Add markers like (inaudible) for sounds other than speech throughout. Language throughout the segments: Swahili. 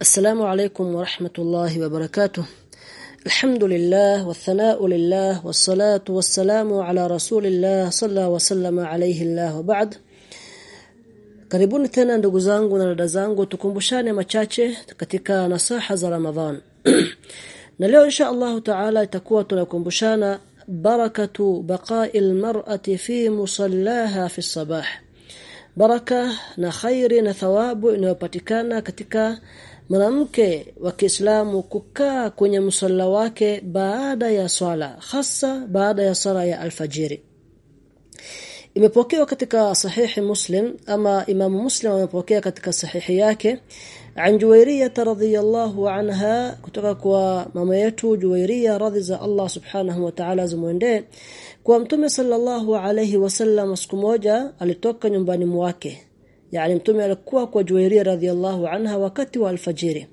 السلام عليكم ورحمة الله وبركاته الحمد لله والثناء لله والصلاة والسلام على رسول الله صلى وسلم عليه الله وبعد Karibuni tena ndugu zangu na dada zangu tukumbushane machache katika nasaha za Ramadhan. (clears throat) na leo insha Allah Taala itakuwa tunakumbushana barakatu baqa'il mar'ati fi musallaha fi sabah. Baraka na khairi na thawabu inayopatikana katika mwanamke wa Kiislamu kukaa kwenye msalla wake baada ya swala hasa baada ya sala ya alfajiri. Imepokewa katika sahihi Muslim ama Imam Muslim amepokea katika sahihi yake an Juwairiyah radhiyallahu anha kutoka kwa mama yetu Juwairiyah radhi za Allah subhanahu wa ta'ala zimwendee kwa mtume sallallahu alayhi wasallam siku moja alitoka nyumbani mwake yani mtume alikuwa kwa Juwairia radhiallahu anha wakati wa alfajiri.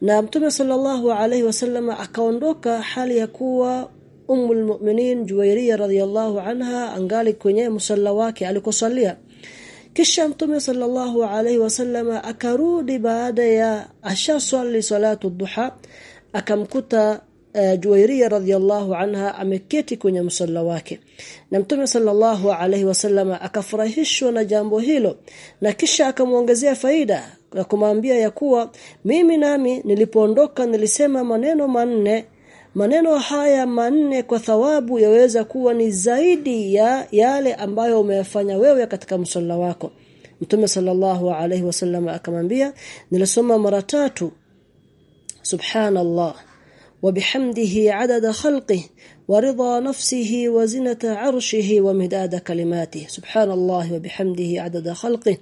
Na mtume sallallahu alayhi wasallam akaondoka hali ya kuwa ummu mu'minin Juwairia radhiallahu anha angali kwenye musalla wake alikosalia. Kisha mtume sallallahu alayhi wasallam akarudi baada ya ashaswali salatu duha akamkuta uh, Juwairiya radhiyallahu anha ameketi kwenye msalla wake. Na mtume sallallahu alayhi wasallama akafurahishwa na jambo hilo na kisha akamwongezea faida na kumwambia ya kuwa mimi nami nilipoondoka nilisema maneno manne maneno haya manne kwa thawabu yaweza kuwa ni zaidi ya yale ambayo umeyafanya wewe katika msalla wako. Mtume sallallahu alaihi wasallam akamwambia nilisoma mara tatu. Subhanallah وبحمده عدد خلقه ورضا نفسه وزنة عرشه ومداد كلماته سبحان الله وبحمده عدد خلقه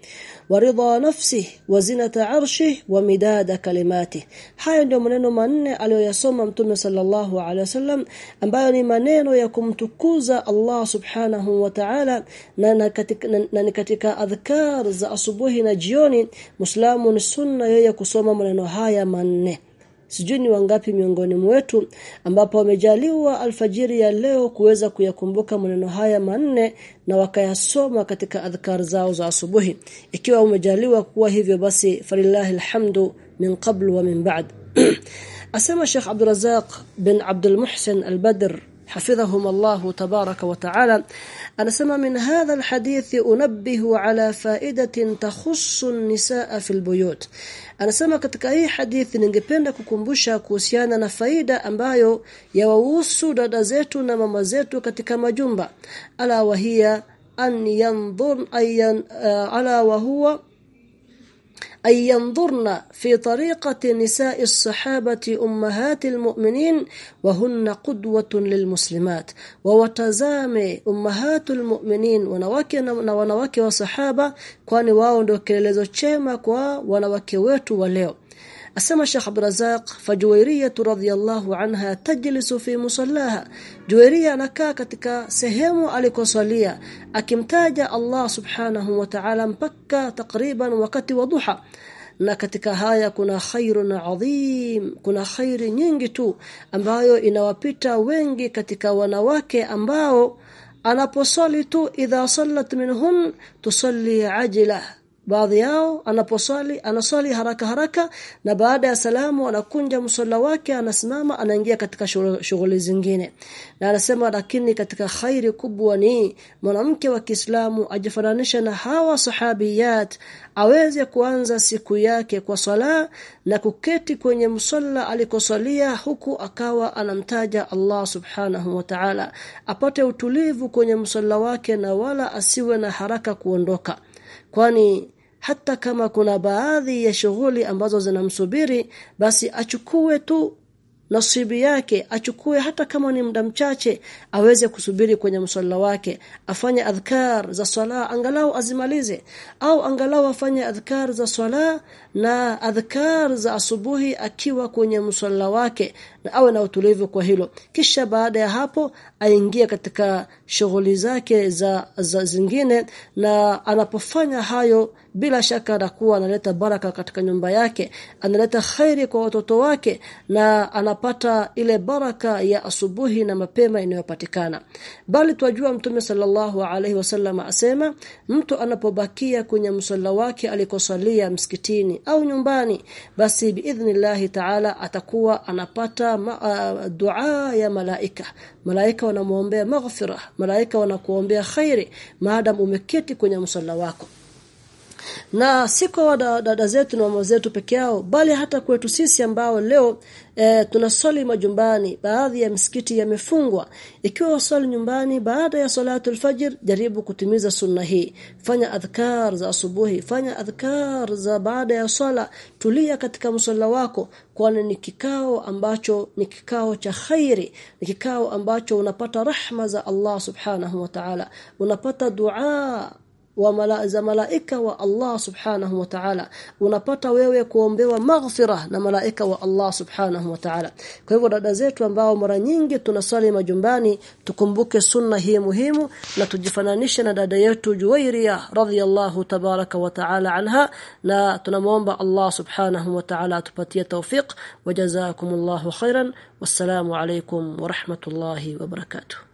ورضا نفسه وزنة عرشه ومداد كلماته haya ndio maneno manne aliyoyasoma mtume sallallahu alaihi wasallam ambayo ni maneno ya kumtukuza Allah subhanahu wa ta'ala na katika na katika adhkar za asubuhi na jioni muislamu ni sunna yeye kusoma maneno haya manne sijui ni wangapi miongoni mwetu ambapo wamejaliwa alfajiri ya leo kuweza kuyakumbuka maneno haya manne na wakayasoma katika adhkar zao za asubuhi. Ikiwa umejaliwa kuwa hivyo basi falillahi alhamdu min qablu wa min ba'd. (clears throat) Asema Sheikh Abdul Razak bin Abdul Muhsin al-Badr حفظهم الله تبارك وتعالى anasema min hadha alhadith unabbihu ala fa'idatin takhussu an-nisaa fi al-buyut anasema katika hii hadithi ningependa kukumbusha kuhusiana na faida ambayo yawahusu dada zetu na mama zetu katika majumba ala wahia an yanzur ayan uh, ala wa huwa أن ينظرن في طريقة نساء الصحابة أمهات المؤمنين وهن قدوة للمسلمات ووتزام أمهات المؤمنين wanawake na wanawake wa sahaba kwani wao ndio kielelezo chema kwa wanawake wetu wa leo asema Sheikh Abdurazaq fajuwairia radhiyallahu anha tajlisu fi musallaha. Juwairia anakaa katika sehemu alikosalia akimtaja Allah subhanahu wa ta'ala mpaka takriban wakati wa duha. Na katika haya kuna khairun adhim kuna khairi nyingi tu ambayo inawapita wengi katika wanawake ambao anaposali tu idha sallat minhun tusalli ajila baadhi yao anaposwali anaswali haraka haraka na baada ya salamu anakunja msalla wake anasimama anaingia katika shughuli zingine. Na anasema lakini katika khairi kubwa ni mwanamke wa Kiislamu ajifananisha na hawa sahabiyat. Aweze kuanza siku yake kwa swala na kuketi kwenye msalla alikosalia huku akawa anamtaja Allah subhanahu wa ta'ala. Apate utulivu kwenye msalla wake na wala asiwe na haraka kuondoka. Kwani hata kama kuna baadhi ya shughuli ambazo zinamsubiri basi achukue tu nasibi yake achukue hata kama ni muda mchache aweze kusubiri kwenye msalla wake afanye adhkar za swala angalau azimalize au angalau afanye adhkar za swala na adhkar za asubuhi akiwa kwenye msalla wake na awe na utulivu kwa hilo. Kisha baada ya hapo aingia katika shughuli zake za, za zingine na anapofanya hayo bila shaka anakuwa analeta baraka katika nyumba yake analeta khairi kwa watoto wake na anapata ile baraka ya asubuhi na mapema inayopatikana. Bali twajua mtume sallallahu alaihi wasallam asema mtu anapobakia kwenye msala wake alikosalia msikitini au nyumbani basi biidhnillah ta'ala atakuwa anapata dua ya malaika. Malaika wanamuombea maghfira. Malaika wanakuombea khairi. Maadamu umeketi kwenye msalla wako na si kwa dada zetu na mama zetu peke yao bali hata kwetu sisi ambao leo e, tunasali majumbani baadhi ya misikiti yamefungwa. Ikiwa usali nyumbani baada ya salatu alfajr jaribu kutimiza sunna hii. Fanya adhkar za asubuhi fanya adhkar za baada ya sala tulia katika msalla wako kwani ni kikao ambacho ni kikao cha khairi ni kikao ambacho unapata rahma za Allah subhanahu wa ta'ala. Unapata dua wa mala, za malaika wa Allah subhanahu wa ta'ala unapata wewe kuombewa maghfira na malaika wa Allah subhanahu wa ta'ala kwa hivyo dada zetu ambao mara nyingi tunasali majumbani tukumbuke sunna hii muhimu na tujifananishe na dada yetu Juwairia radhiyallahu tabaraka wa ta'ala anha na tunamuomba Allah subhanahu wa ta'ala atupatie tawfiq wajazakumullahu khairan wassalamu alaykum wa rahmatullahi wa barakatuh